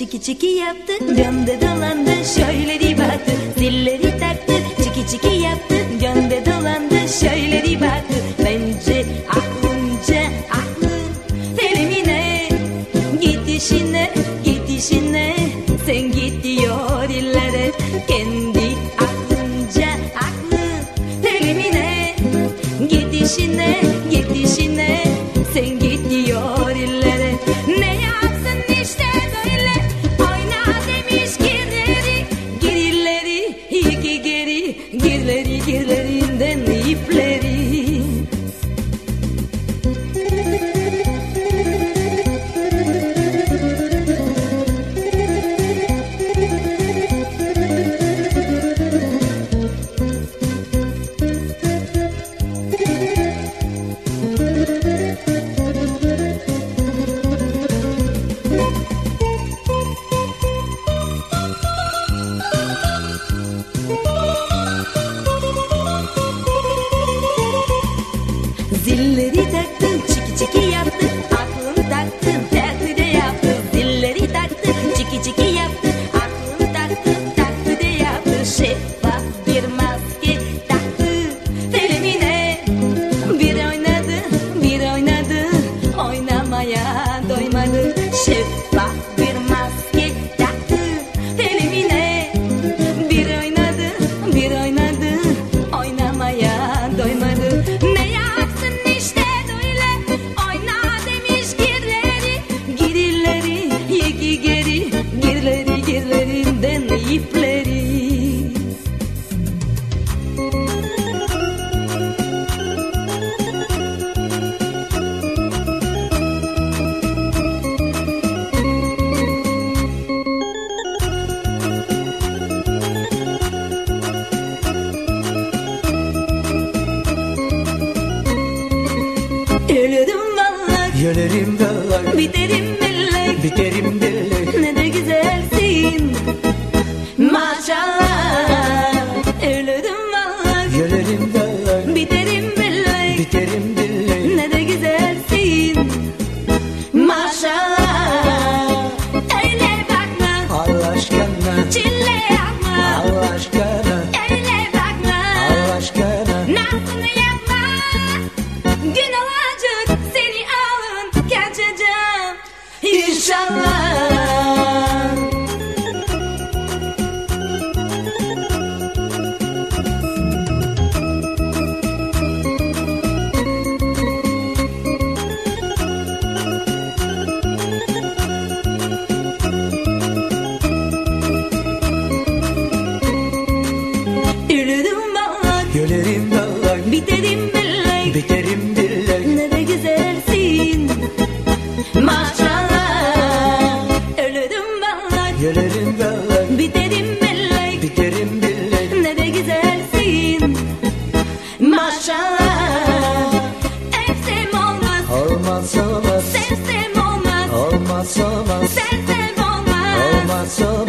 Çiki çiki yaptı. Döndü dolandı şöyle bir baktı. Zilleri taktı Çiki çiki yaptı. Döndü dolandı şöyle bir baktı. Bence aklınca aklı Filmine Gidişine Gidişine Sen gidiyor illere. Kendi aklınca aklı Filmine Gidişine Gönülüm dağlar. Biterim melek Biterim de aşağı Evsem olmaz Olmaz olmaz Sevsem olmaz. Olmaz olmaz. Sevsem olmaz. Olmaz olmaz.